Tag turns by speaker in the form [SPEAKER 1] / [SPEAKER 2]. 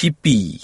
[SPEAKER 1] 七 b